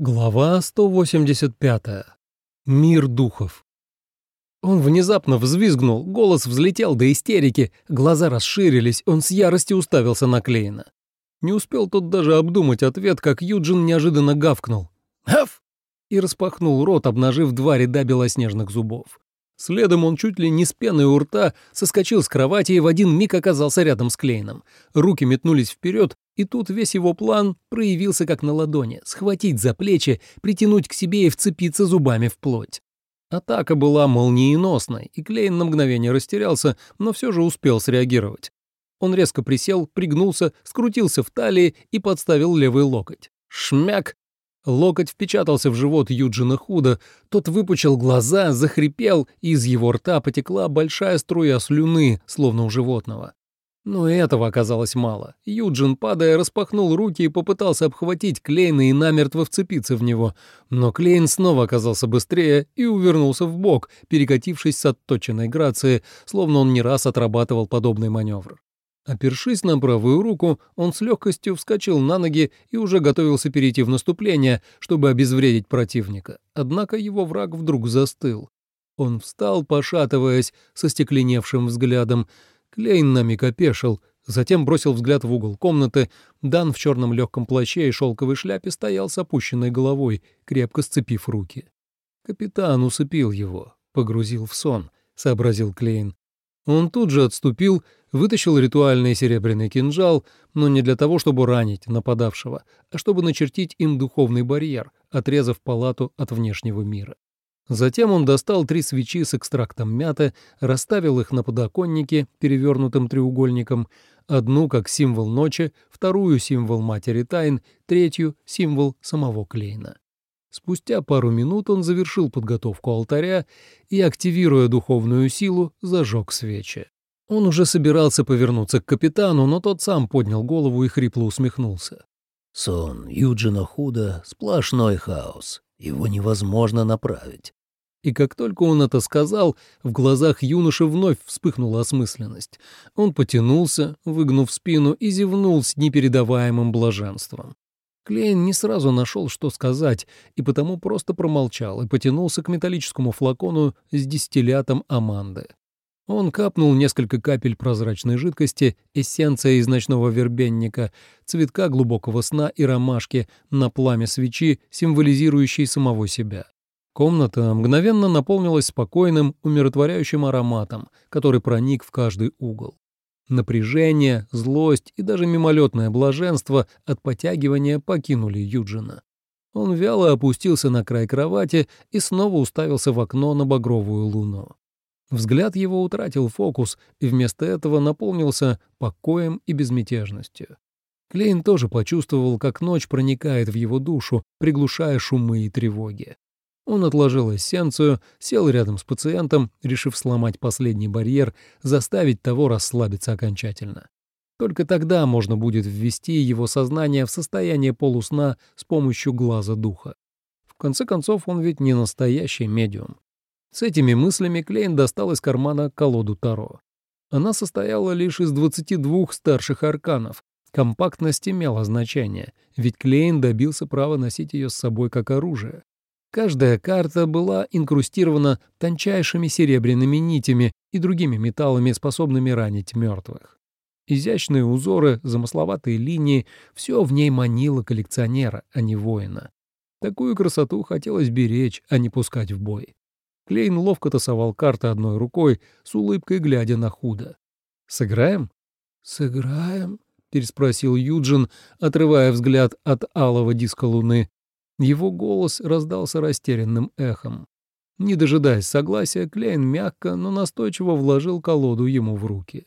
Глава 185. Мир духов. Он внезапно взвизгнул, голос взлетел до истерики, глаза расширились, он с яростью уставился на Клейна. Не успел тот даже обдумать ответ, как Юджин неожиданно гавкнул. «Аф!» и распахнул рот, обнажив два ряда белоснежных зубов. Следом он чуть ли не с пеной у рта соскочил с кровати и в один миг оказался рядом с Клейном. Руки метнулись вперед, и тут весь его план проявился как на ладони — схватить за плечи, притянуть к себе и вцепиться зубами в плоть. Атака была молниеносной, и Клейн на мгновение растерялся, но все же успел среагировать. Он резко присел, пригнулся, скрутился в талии и подставил левый локоть. Шмяк! Локоть впечатался в живот Юджина Худа, тот выпучил глаза, захрипел, и из его рта потекла большая струя слюны, словно у животного. Но этого оказалось мало. Юджин, падая, распахнул руки и попытался обхватить Клейна и намертво вцепиться в него. Но Клейн снова оказался быстрее и увернулся в бок, перекатившись с отточенной грацией, словно он не раз отрабатывал подобный маневр. Опершись на правую руку, он с легкостью вскочил на ноги и уже готовился перейти в наступление, чтобы обезвредить противника. Однако его враг вдруг застыл. Он встал, пошатываясь, со стекленевшим взглядом, Клейн на миг опешил, затем бросил взгляд в угол комнаты. Дан в черном легком плаще и шелковой шляпе стоял с опущенной головой, крепко сцепив руки. Капитан усыпил его, погрузил в сон, сообразил Клейн. Он тут же отступил, вытащил ритуальный серебряный кинжал, но не для того, чтобы ранить нападавшего, а чтобы начертить им духовный барьер, отрезав палату от внешнего мира. Затем он достал три свечи с экстрактом мяты, расставил их на подоконнике перевернутым треугольником, одну как символ ночи, вторую — символ матери тайн, третью — символ самого Клейна. Спустя пару минут он завершил подготовку алтаря и, активируя духовную силу, зажег свечи. Он уже собирался повернуться к капитану, но тот сам поднял голову и хрипло усмехнулся. «Сон Юджина Худа — сплошной хаос. Его невозможно направить. И как только он это сказал, в глазах юноши вновь вспыхнула осмысленность. Он потянулся, выгнув спину, и зевнул с непередаваемым блаженством. Клейн не сразу нашел, что сказать, и потому просто промолчал и потянулся к металлическому флакону с дистиллятом Аманды. Он капнул несколько капель прозрачной жидкости, эссенция из ночного вербенника, цветка глубокого сна и ромашки на пламя свечи, символизирующей самого себя. Комната мгновенно наполнилась спокойным, умиротворяющим ароматом, который проник в каждый угол. Напряжение, злость и даже мимолетное блаженство от потягивания покинули Юджина. Он вяло опустился на край кровати и снова уставился в окно на багровую луну. Взгляд его утратил фокус и вместо этого наполнился покоем и безмятежностью. Клейн тоже почувствовал, как ночь проникает в его душу, приглушая шумы и тревоги. Он отложил эссенцию, сел рядом с пациентом, решив сломать последний барьер, заставить того расслабиться окончательно. Только тогда можно будет ввести его сознание в состояние полусна с помощью глаза духа. В конце концов, он ведь не настоящий медиум. С этими мыслями Клейн достал из кармана колоду Таро. Она состояла лишь из 22 старших арканов. Компактность имела значение, ведь Клейн добился права носить ее с собой как оружие. Каждая карта была инкрустирована тончайшими серебряными нитями и другими металлами, способными ранить мертвых. Изящные узоры, замысловатые линии — все в ней манило коллекционера, а не воина. Такую красоту хотелось беречь, а не пускать в бой. Клейн ловко тасовал карты одной рукой, с улыбкой глядя на худо. «Сыграем?» «Сыграем?» — переспросил Юджин, отрывая взгляд от алого диска луны. Его голос раздался растерянным эхом. Не дожидаясь согласия, Клейн мягко, но настойчиво вложил колоду ему в руки.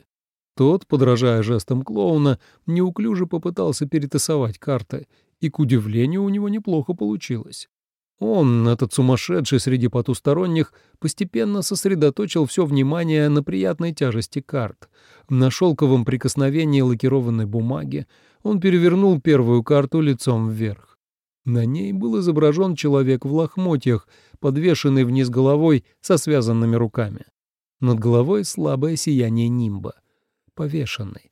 Тот, подражая жестам клоуна, неуклюже попытался перетасовать карты, и, к удивлению, у него неплохо получилось. Он, этот сумасшедший среди потусторонних, постепенно сосредоточил все внимание на приятной тяжести карт. На шелковом прикосновении лакированной бумаги он перевернул первую карту лицом вверх. На ней был изображен человек в лохмотьях, подвешенный вниз головой со связанными руками. Над головой слабое сияние нимба. Повешенный.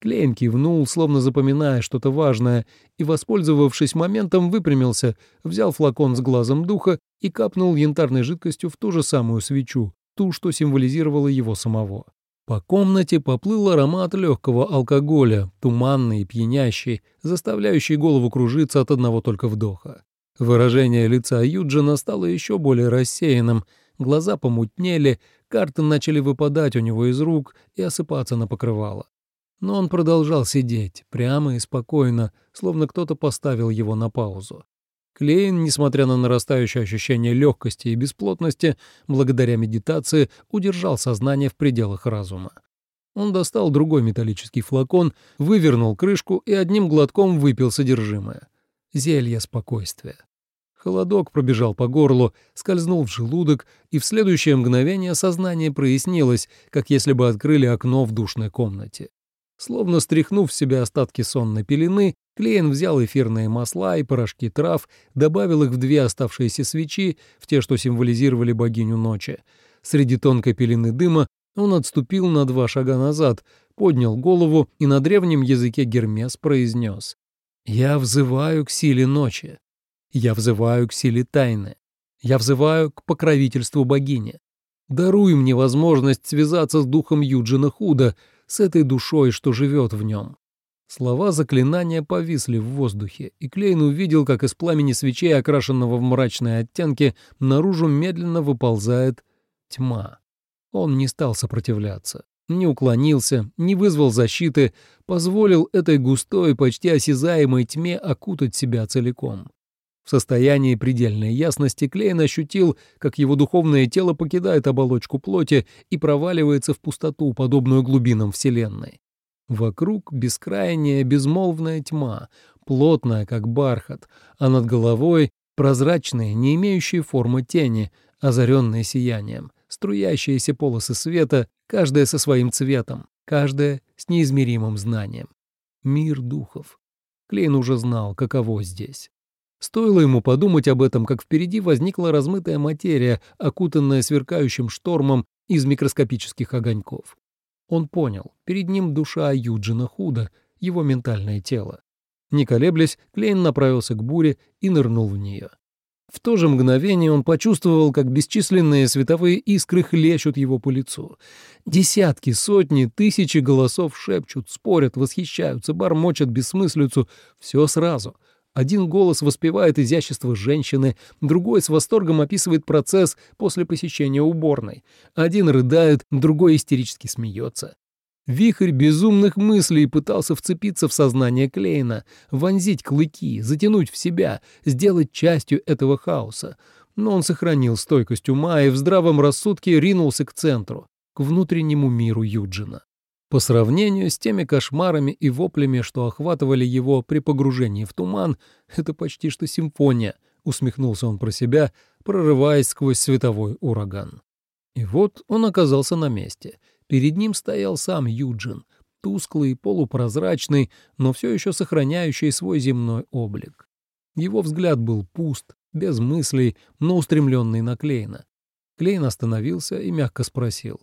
Клейн кивнул, словно запоминая что-то важное, и, воспользовавшись моментом, выпрямился, взял флакон с глазом духа и капнул янтарной жидкостью в ту же самую свечу, ту, что символизировала его самого. По комнате поплыл аромат легкого алкоголя, туманный и пьянящий, заставляющий голову кружиться от одного только вдоха. Выражение лица Юджина стало еще более рассеянным, глаза помутнели, карты начали выпадать у него из рук и осыпаться на покрывало. Но он продолжал сидеть, прямо и спокойно, словно кто-то поставил его на паузу. Клейн, несмотря на нарастающее ощущение легкости и бесплотности, благодаря медитации удержал сознание в пределах разума. Он достал другой металлический флакон, вывернул крышку и одним глотком выпил содержимое. Зелье спокойствия. Холодок пробежал по горлу, скользнул в желудок, и в следующее мгновение сознание прояснилось, как если бы открыли окно в душной комнате. Словно стряхнув в себя остатки сонной пелены, Клейн взял эфирные масла и порошки трав, добавил их в две оставшиеся свечи, в те, что символизировали богиню ночи. Среди тонкой пелены дыма он отступил на два шага назад, поднял голову и на древнем языке Гермес произнес «Я взываю к силе ночи. Я взываю к силе тайны. Я взываю к покровительству богини. Даруй мне возможность связаться с духом Юджина Худа, с этой душой, что живет в нем. Слова заклинания повисли в воздухе, и Клейн увидел, как из пламени свечей, окрашенного в мрачные оттенки, наружу медленно выползает тьма. Он не стал сопротивляться, не уклонился, не вызвал защиты, позволил этой густой, почти осязаемой тьме окутать себя целиком. В состоянии предельной ясности Клейн ощутил, как его духовное тело покидает оболочку плоти и проваливается в пустоту, подобную глубинам Вселенной. Вокруг бескрайняя безмолвная тьма, плотная, как бархат, а над головой прозрачные, не имеющие формы тени, озаренные сиянием, струящиеся полосы света, каждая со своим цветом, каждая с неизмеримым знанием. Мир духов. Клейн уже знал, каково здесь. Стоило ему подумать об этом, как впереди возникла размытая материя, окутанная сверкающим штормом из микроскопических огоньков. Он понял, перед ним душа Юджина Худа, его ментальное тело. Не колеблясь, Клейн направился к буре и нырнул в нее. В то же мгновение он почувствовал, как бесчисленные световые искры хлещут его по лицу. Десятки, сотни, тысячи голосов шепчут, спорят, восхищаются, бормочат бессмыслицу. Все сразу — один голос воспевает изящество женщины, другой с восторгом описывает процесс после посещения уборной. Один рыдает, другой истерически смеется. Вихрь безумных мыслей пытался вцепиться в сознание Клейна, вонзить клыки, затянуть в себя, сделать частью этого хаоса. Но он сохранил стойкость ума и в здравом рассудке ринулся к центру, к внутреннему миру Юджина. По сравнению с теми кошмарами и воплями, что охватывали его при погружении в туман, это почти что симфония, усмехнулся он про себя, прорываясь сквозь световой ураган. И вот он оказался на месте. Перед ним стоял сам Юджин, тусклый, полупрозрачный, но все еще сохраняющий свой земной облик. Его взгляд был пуст, без мыслей, но устремленный на Клейна. Клейн остановился и мягко спросил.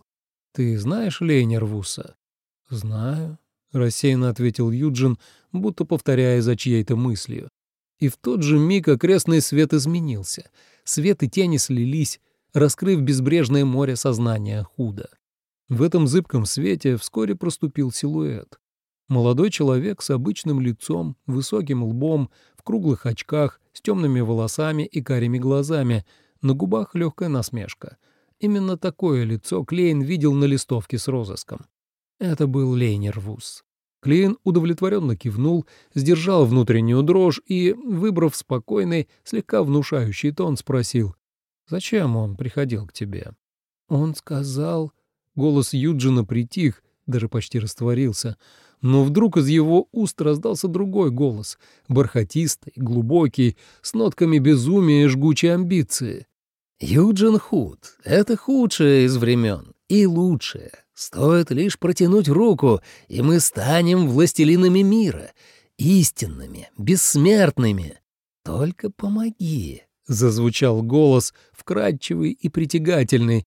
«Ты знаешь Лейнер Вуса?» «Знаю», — рассеянно ответил Юджин, будто повторяя за чьей-то мыслью. И в тот же миг окрестный свет изменился. Свет и тени слились, раскрыв безбрежное море сознания худо. В этом зыбком свете вскоре проступил силуэт. Молодой человек с обычным лицом, высоким лбом, в круглых очках, с темными волосами и карими глазами, на губах легкая насмешка. Именно такое лицо Клейн видел на листовке с розыском. Это был Лейнер Вуз. Клейн удовлетворенно кивнул, сдержал внутреннюю дрожь и, выбрав спокойный, слегка внушающий тон, спросил, «Зачем он приходил к тебе?» Он сказал... Голос Юджина притих, даже почти растворился, но вдруг из его уст раздался другой голос, бархатистый, глубокий, с нотками безумия и жгучей амбиции. «Юджин Худ — это худшее из времен и лучшее. Стоит лишь протянуть руку, и мы станем властелинами мира, истинными, бессмертными. Только помоги, — зазвучал голос, вкрадчивый и притягательный.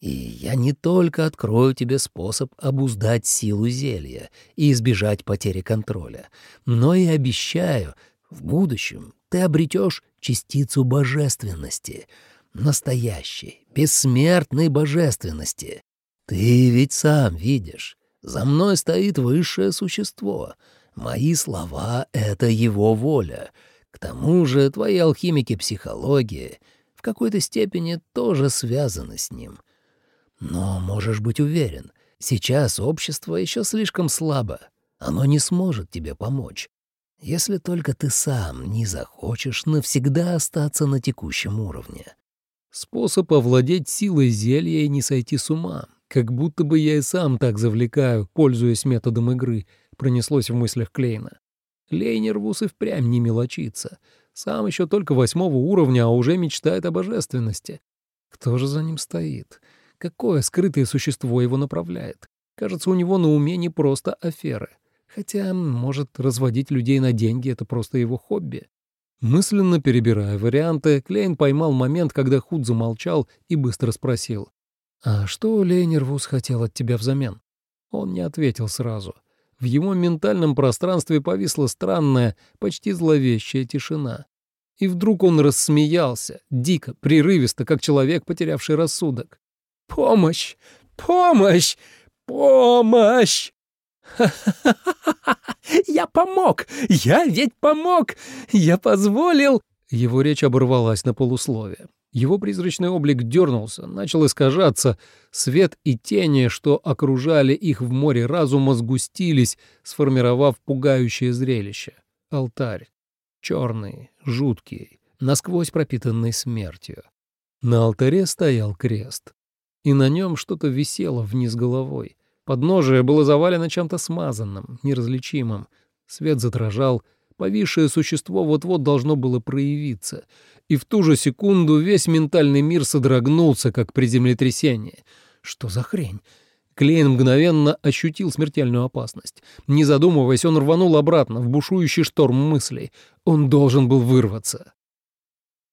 И я не только открою тебе способ обуздать силу зелья и избежать потери контроля, но и обещаю, в будущем ты обретешь частицу божественности, настоящей, бессмертной божественности. Ты ведь сам видишь, за мной стоит высшее существо. Мои слова — это его воля. К тому же твои алхимики психологии в какой-то степени тоже связаны с ним — но можешь быть уверен, сейчас общество еще слишком слабо. Оно не сможет тебе помочь. Если только ты сам не захочешь навсегда остаться на текущем уровне. Способ овладеть силой зелья и не сойти с ума. Как будто бы я и сам так завлекаю, пользуясь методом игры, пронеслось в мыслях Клейна. Лейнервус и впрямь не мелочится. Сам еще только восьмого уровня, а уже мечтает о божественности. Кто же за ним стоит? Какое скрытое существо его направляет? Кажется, у него на уме не просто аферы. Хотя, может, разводить людей на деньги — это просто его хобби. Мысленно перебирая варианты, Клейн поймал момент, когда Худ замолчал и быстро спросил. «А что Лейнервус хотел от тебя взамен?» Он не ответил сразу. В его ментальном пространстве повисла странная, почти зловещая тишина. И вдруг он рассмеялся, дико, прерывисто, как человек, потерявший рассудок. Помощь! Помощь! Помощь! Я помог! Я ведь помог! Я позволил...» Его речь оборвалась на полусловие. Его призрачный облик дернулся, начал искажаться. Свет и тени, что окружали их в море разума, сгустились, сформировав пугающее зрелище. Алтарь. Черный, жуткий, насквозь пропитанный смертью. На алтаре стоял крест и на нем что-то висело вниз головой. Подножие было завалено чем-то смазанным, неразличимым. Свет задрожал, повисшее существо вот-вот должно было проявиться, и в ту же секунду весь ментальный мир содрогнулся, как при землетрясении. Что за хрень? Клейн мгновенно ощутил смертельную опасность. Не задумываясь, он рванул обратно в бушующий шторм мыслей. Он должен был вырваться.